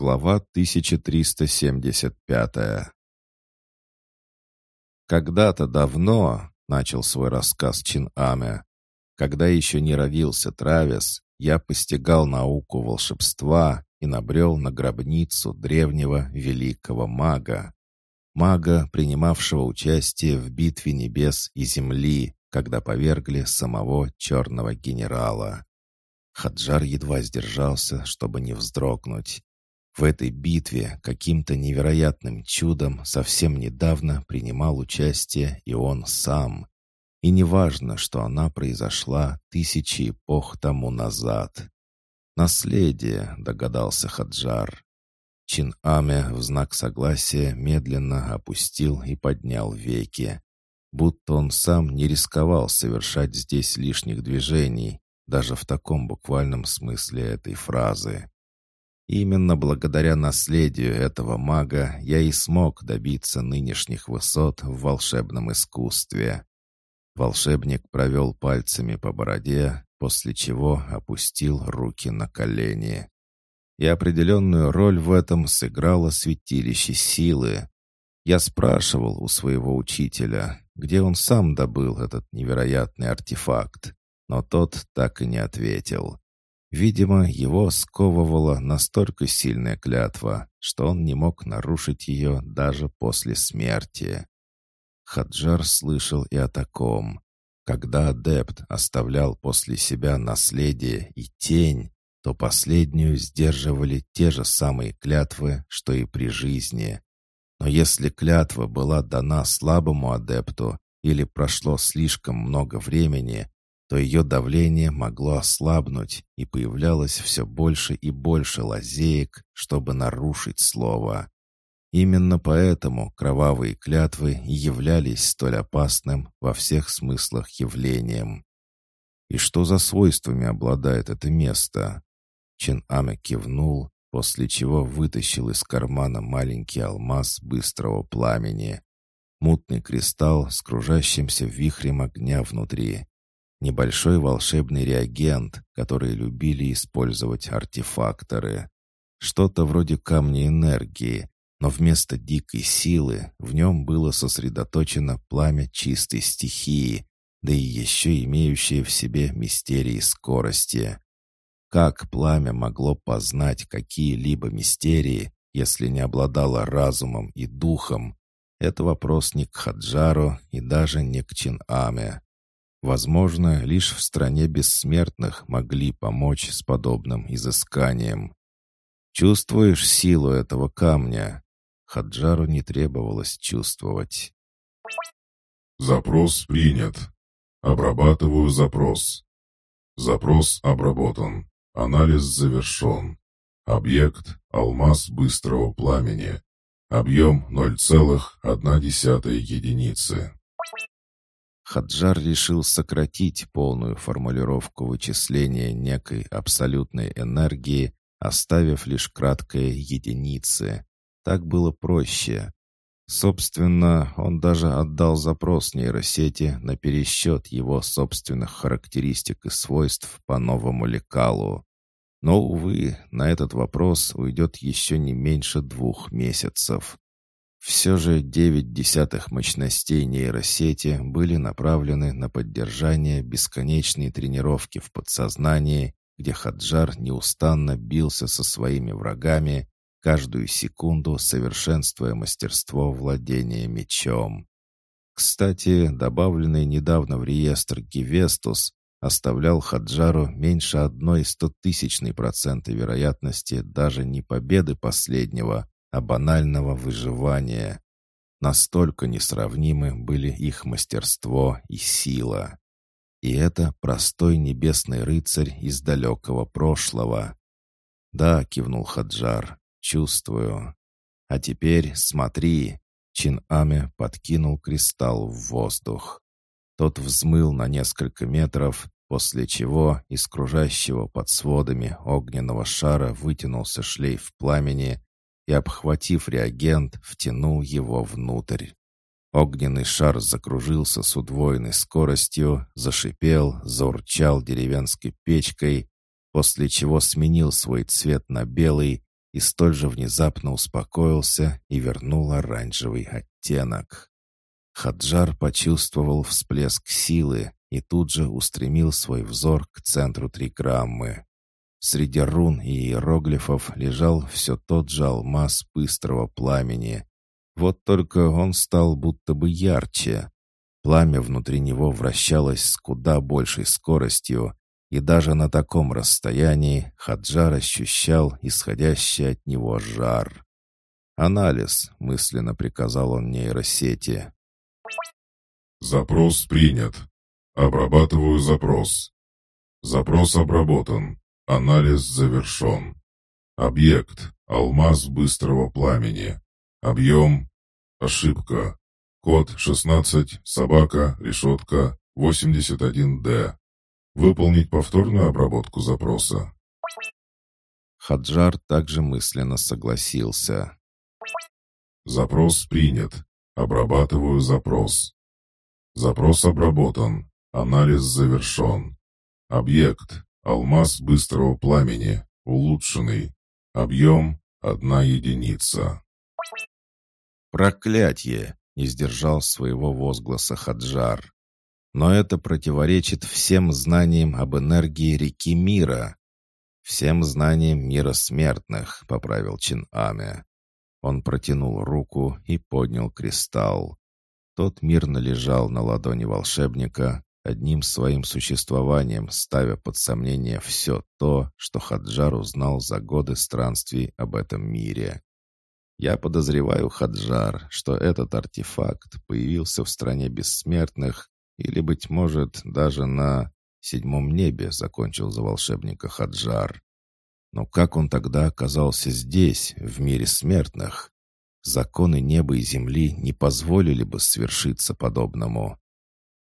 Глава 1375 «Когда-то давно», — начал свой рассказ Чин Аме, «когда еще не родился Травис, я постигал науку волшебства и набрел на гробницу древнего великого мага. Мага, принимавшего участие в битве небес и земли, когда повергли самого черного генерала. Хаджар едва сдержался, чтобы не вздрогнуть. В этой битве каким-то невероятным чудом совсем недавно принимал участие и он сам. И неважно, что она произошла тысячи эпох тому назад. «Наследие», — догадался Хаджар. Чин Аме в знак согласия медленно опустил и поднял веки. Будто он сам не рисковал совершать здесь лишних движений, даже в таком буквальном смысле этой фразы. Именно благодаря наследию этого мага я и смог добиться нынешних высот в волшебном искусстве. Волшебник провел пальцами по бороде, после чего опустил руки на колени. И определенную роль в этом сыграло святилище силы. Я спрашивал у своего учителя, где он сам добыл этот невероятный артефакт, но тот так и не ответил. Видимо, его сковывала настолько сильная клятва, что он не мог нарушить ее даже после смерти. Хаджар слышал и о таком. Когда адепт оставлял после себя наследие и тень, то последнюю сдерживали те же самые клятвы, что и при жизни. Но если клятва была дана слабому адепту или прошло слишком много времени, то ее давление могло ослабнуть, и появлялось все больше и больше лазеек, чтобы нарушить слово. Именно поэтому кровавые клятвы являлись столь опасным во всех смыслах явлением. И что за свойствами обладает это место? Чен Аме кивнул, после чего вытащил из кармана маленький алмаз быстрого пламени. Мутный кристалл с кружащимся вихрем огня внутри. Небольшой волшебный реагент, который любили использовать артефакторы. Что-то вроде камня энергии, но вместо дикой силы в нем было сосредоточено пламя чистой стихии, да и еще имеющее в себе мистерии скорости. Как пламя могло познать какие-либо мистерии, если не обладало разумом и духом? Это вопрос не к Хаджару и даже не к Чин-Аме. Возможно, лишь в стране бессмертных могли помочь с подобным изысканием. «Чувствуешь силу этого камня?» Хаджару не требовалось чувствовать. «Запрос принят. Обрабатываю запрос. Запрос обработан. Анализ завершен. Объект — алмаз быстрого пламени. Объем 0,1 единицы. Хаджар решил сократить полную формулировку вычисления некой абсолютной энергии, оставив лишь краткое единицы. Так было проще. Собственно, он даже отдал запрос нейросети на пересчет его собственных характеристик и свойств по новому лекалу. Но, увы, на этот вопрос уйдет еще не меньше двух месяцев. Все же девять десятых мощностей нейросети были направлены на поддержание бесконечной тренировки в подсознании, где Хаджар неустанно бился со своими врагами, каждую секунду совершенствуя мастерство владения мечом. Кстати, добавленный недавно в реестр Гевестус оставлял Хаджару меньше одной стотысячной процента вероятности даже не победы последнего, а банального выживания. Настолько несравнимы были их мастерство и сила. И это простой небесный рыцарь из далекого прошлого. «Да», — кивнул Хаджар, — «чувствую. А теперь смотри». Чин Аме подкинул кристалл в воздух. Тот взмыл на несколько метров, после чего из кружащего под сводами огненного шара вытянулся шлейф пламени и, обхватив реагент, втянул его внутрь. Огненный шар закружился с удвоенной скоростью, зашипел, заурчал деревенской печкой, после чего сменил свой цвет на белый и столь же внезапно успокоился и вернул оранжевый оттенок. Хаджар почувствовал всплеск силы и тут же устремил свой взор к центру триграммы. Среди рун и иероглифов лежал все тот же алмаз быстрого пламени. Вот только он стал будто бы ярче. Пламя внутри него вращалось с куда большей скоростью, и даже на таком расстоянии Хаджар ощущал исходящий от него жар. «Анализ», — мысленно приказал он нейросети. «Запрос принят. Обрабатываю запрос. Запрос обработан. Анализ завершен. Объект. Алмаз быстрого пламени. Объем. Ошибка. Код 16, собака, решетка, 81D. Выполнить повторную обработку запроса. Хаджар также мысленно согласился. Запрос принят. Обрабатываю запрос. Запрос обработан. Анализ завершен. Объект. Алмаз быстрого пламени. Улучшенный. Объем. Одна единица. Проклятье! Не сдержал своего возгласа Хаджар. Но это противоречит всем знаниям об энергии реки мира. Всем знаниям мира смертных, поправил Чин Аме. Он протянул руку и поднял кристалл. Тот мирно лежал на ладони волшебника, одним своим существованием ставя под сомнение все то, что Хаджар узнал за годы странствий об этом мире. Я подозреваю, Хаджар, что этот артефакт появился в стране бессмертных или, быть может, даже на седьмом небе, закончил за волшебника Хаджар. Но как он тогда оказался здесь, в мире смертных? Законы неба и земли не позволили бы свершиться подобному.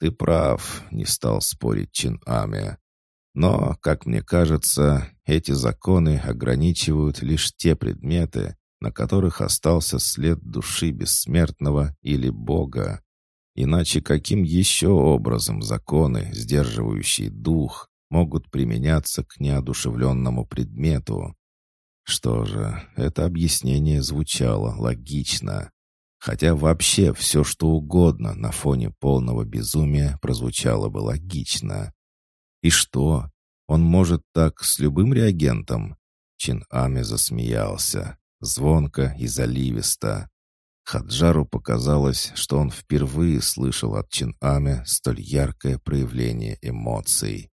Ты прав, не стал спорить Чин Аме. Но, как мне кажется, эти законы ограничивают лишь те предметы, на которых остался след души бессмертного или Бога. Иначе каким еще образом законы, сдерживающие дух, могут применяться к неодушевленному предмету? Что же, это объяснение звучало логично. Хотя вообще все, что угодно на фоне полного безумия прозвучало бы логично. И что? Он может так с любым реагентом? Чин Ами засмеялся звонко и заливисто. Хаджару показалось, что он впервые слышал от Чин-Аме столь яркое проявление эмоций.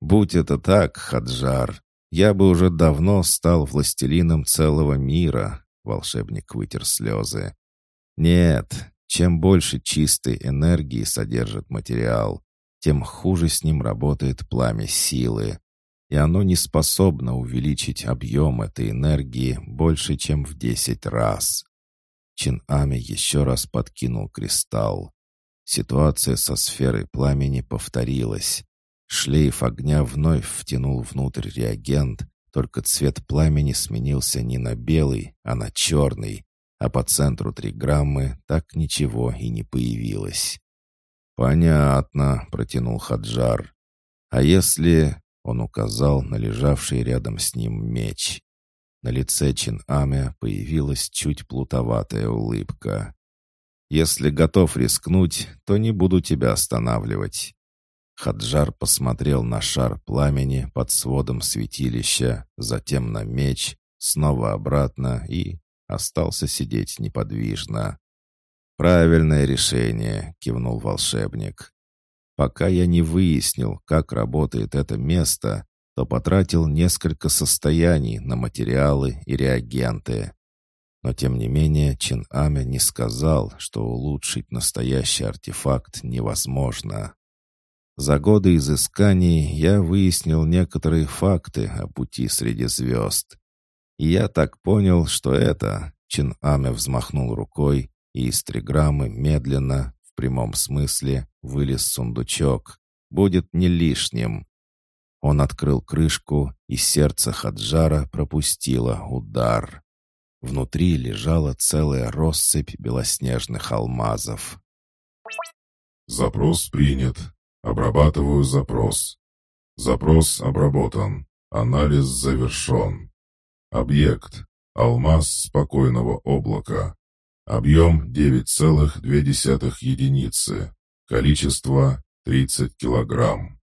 «Будь это так, Хаджар, я бы уже давно стал властелином целого мира», — волшебник вытер слезы. «Нет, чем больше чистой энергии содержит материал, тем хуже с ним работает пламя силы и оно не способно увеличить объем этой энергии больше, чем в десять раз. Чин Ами еще раз подкинул кристалл. Ситуация со сферой пламени повторилась. Шлейф огня вновь втянул внутрь реагент, только цвет пламени сменился не на белый, а на черный, а по центру триграммы так ничего и не появилось. «Понятно», — протянул Хаджар. «А если...» Он указал на лежавший рядом с ним меч. На лице Чин Аме появилась чуть плутоватая улыбка. «Если готов рискнуть, то не буду тебя останавливать». Хаджар посмотрел на шар пламени под сводом святилища, затем на меч, снова обратно и остался сидеть неподвижно. «Правильное решение», — кивнул волшебник. Пока я не выяснил, как работает это место, то потратил несколько состояний на материалы и реагенты. Но тем не менее Чин Аме не сказал, что улучшить настоящий артефакт невозможно. За годы изысканий я выяснил некоторые факты о пути среди звезд. Я так понял, что это... Чин Аме взмахнул рукой, и из триграммы медленно, прямом смысле вылез сундучок. Будет не лишним. Он открыл крышку, и сердце Хаджара пропустило удар. Внутри лежала целая россыпь белоснежных алмазов. «Запрос принят. Обрабатываю запрос. Запрос обработан. Анализ завершен. Объект. Алмаз спокойного облака. Объем 9,2 единицы. Количество 30 килограмм.